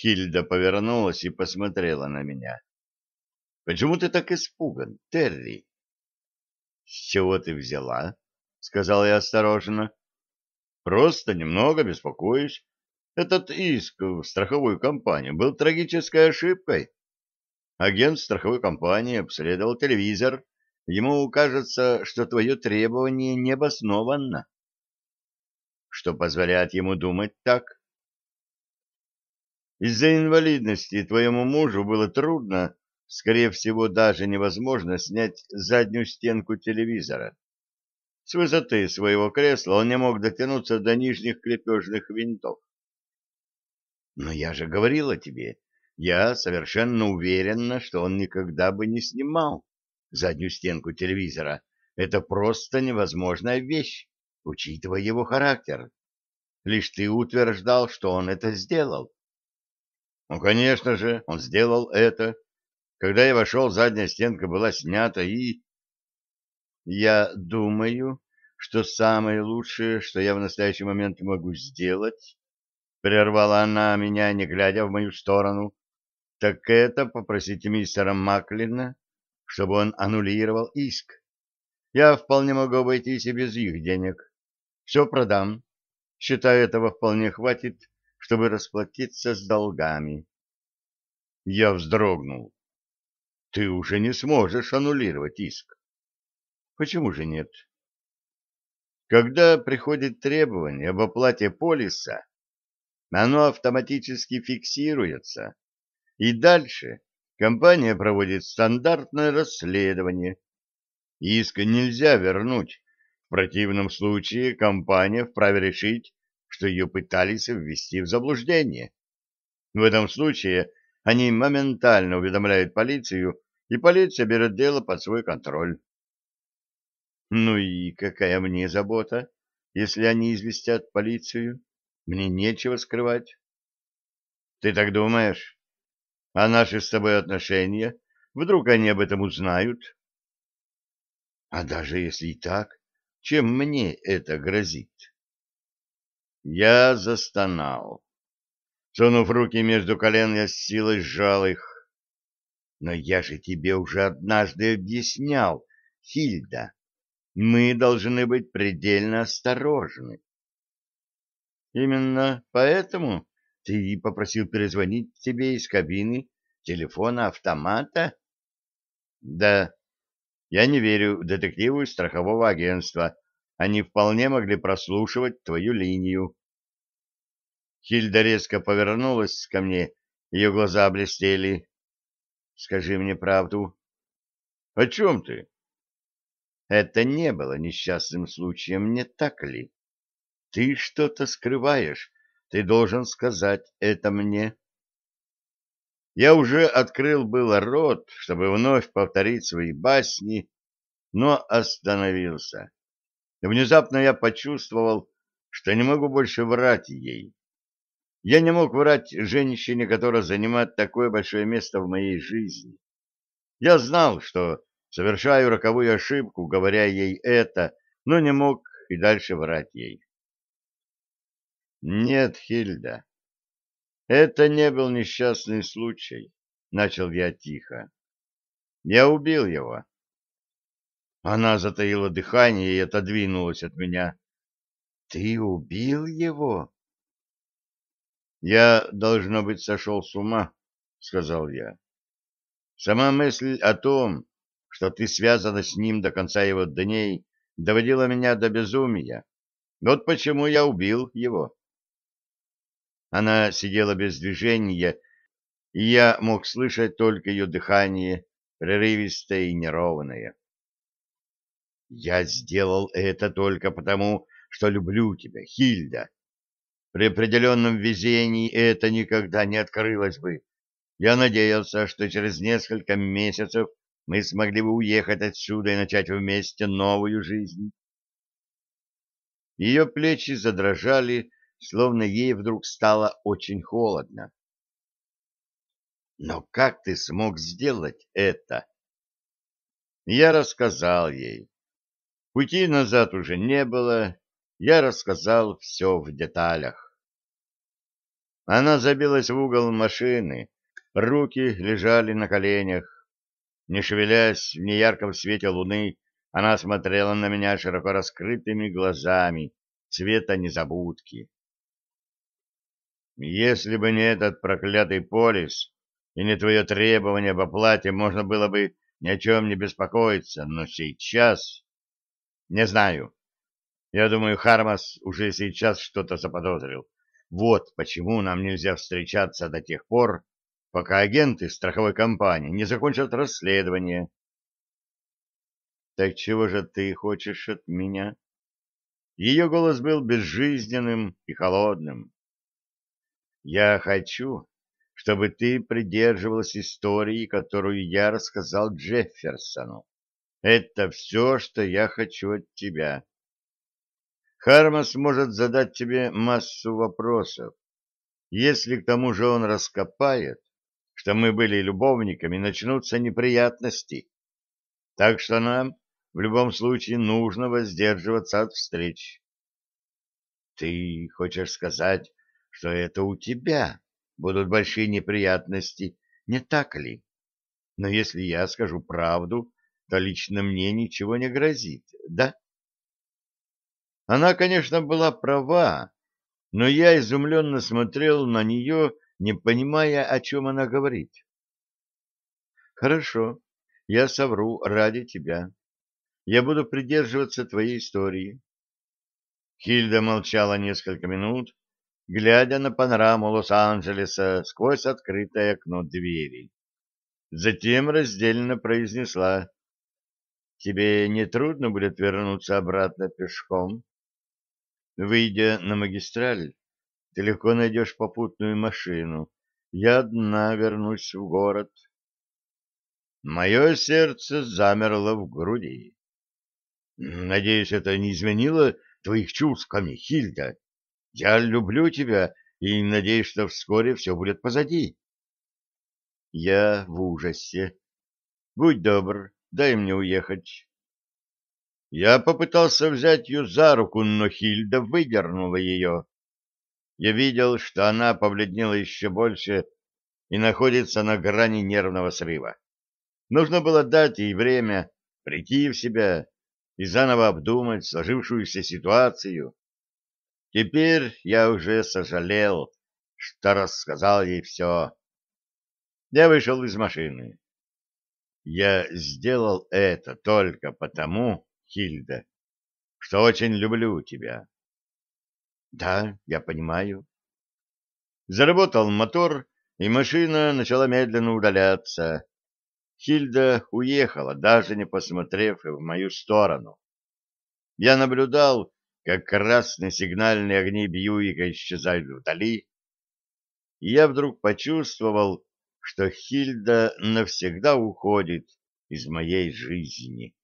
Хильда повернулась и посмотрела на меня. — Почему ты так испуган, Терри? — С чего ты взяла? — сказал я осторожно. — Просто немного беспокоюсь. Этот иск в страховую компанию был трагической ошибкой. Агент страховой компании обследовал телевизор. Ему кажется, что твое требование необоснованно. Что позволяет ему думать так? Из-за инвалидности твоему мужу было трудно, скорее всего, даже невозможно снять заднюю стенку телевизора. С высоты своего кресла он не мог дотянуться до нижних крепежных винтов. Но я же говорила тебе, я совершенно уверена, что он никогда бы не снимал заднюю стенку телевизора. Это просто невозможная вещь, учитывая его характер. Лишь ты утверждал, что он это сделал. Ну, конечно же, он сделал это. Когда я вошел, задняя стенка была снята, и... Я думаю, что самое лучшее, что я в настоящий момент могу сделать, — прервала она меня, не глядя в мою сторону, — так это попросить мистера Маклина, чтобы он аннулировал иск. Я вполне могу обойтись и без их денег. Все продам. Считаю, этого вполне хватит, чтобы расплатиться с долгами. Я вздрогнул. Ты уже не сможешь аннулировать иск. Почему же нет? Когда приходит требование об оплате полиса, оно автоматически фиксируется, и дальше компания проводит стандартное расследование. Иск нельзя вернуть, в противном случае компания вправе решить, что ее пытались ввести в заблуждение. В этом случае они моментально уведомляют полицию, и полиция берет дело под свой контроль. Ну и какая мне забота, если они известят полицию? Мне нечего скрывать. Ты так думаешь? А наши с тобой отношения? Вдруг они об этом узнают? А даже если и так, чем мне это грозит? Я застонал. Сунув руки между колен, я с силой сжал их. Но я же тебе уже однажды объяснял, Хильда, мы должны быть предельно осторожны. Именно поэтому ты попросил перезвонить тебе из кабины телефона-автомата? Да, я не верю детективу страхового агентства. Они вполне могли прослушивать твою линию. Хильда резко повернулась ко мне, ее глаза блестели. Скажи мне правду. О чем ты? Это не было несчастным случаем, не так ли? Ты что-то скрываешь. Ты должен сказать это мне. Я уже открыл было рот, чтобы вновь повторить свои басни, но остановился. Внезапно я почувствовал, что не могу больше врать ей. Я не мог врать женщине, которая занимает такое большое место в моей жизни. Я знал, что совершаю роковую ошибку, говоря ей это, но не мог и дальше врать ей. Нет, Хильда, это не был несчастный случай, начал я тихо. Я убил его. Она затаила дыхание и отодвинулась от меня. Ты убил его? Я, должно быть, сошел с ума, сказал я. Сама мысль о том, что ты связана с ним до конца его дней, доводила меня до безумия. Вот почему я убил его. Она сидела без движения, и я мог слышать только ее дыхание, прерывистое и неровное. «Я сделал это только потому, что люблю тебя, Хильда. При определенном везении это никогда не открылось бы. Я надеялся, что через несколько месяцев мы смогли бы уехать отсюда и начать вместе новую жизнь». Ее плечи задрожали, словно ей вдруг стало очень холодно. «Но как ты смог сделать это?» Я рассказал ей. Пути назад уже не было, я рассказал все в деталях. Она забилась в угол машины, руки лежали на коленях. Не шевелясь в неярком свете луны, она смотрела на меня широко раскрытыми глазами цвета незабудки. Если бы не этот проклятый полис и не твое требование об оплате, можно было бы ни о чем не беспокоиться, но сейчас... Не знаю. Я думаю, Хармас уже сейчас что-то заподозрил. Вот почему нам нельзя встречаться до тех пор, пока агенты страховой компании не закончат расследование. Так чего же ты хочешь от меня? Ее голос был безжизненным и холодным. Я хочу, чтобы ты придерживалась истории, которую я рассказал Джефферсону. Это все, что я хочу от тебя. Хармас может задать тебе массу вопросов. Если к тому же он раскопает, что мы были любовниками, начнутся неприятности. Так что нам в любом случае нужно воздерживаться от встреч. Ты хочешь сказать, что это у тебя будут большие неприятности, не так ли? Но если я скажу правду, то лично мне ничего не грозит, да? Она, конечно, была права, но я изумленно смотрел на нее, не понимая, о чем она говорит. Хорошо, я совру ради тебя. Я буду придерживаться твоей истории. Хильда молчала несколько минут, глядя на панораму Лос-Анджелеса сквозь открытое окно двери. Затем раздельно произнесла. — Тебе не трудно будет вернуться обратно пешком? Выйдя на магистраль, ты легко найдешь попутную машину. Я одна вернусь в город. Мое сердце замерло в груди. Надеюсь, это не изменило твоих чувств ко мне, Хильда. Я люблю тебя и надеюсь, что вскоре все будет позади. Я в ужасе. Будь добр, дай мне уехать. Я попытался взять ее за руку, но Хильда выдернула ее. Я видел, что она побледнела еще больше и находится на грани нервного срыва. Нужно было дать ей время прийти в себя и заново обдумать сложившуюся ситуацию. Теперь я уже сожалел, что рассказал ей все. Я вышел из машины. Я сделал это только потому, Хильда, что очень люблю тебя. Да, я понимаю. Заработал мотор, и машина начала медленно удаляться. Хильда уехала, даже не посмотрев в мою сторону. Я наблюдал, как красные сигнальные огни Бьюика исчезают вдали, и я вдруг почувствовал, что Хильда навсегда уходит из моей жизни.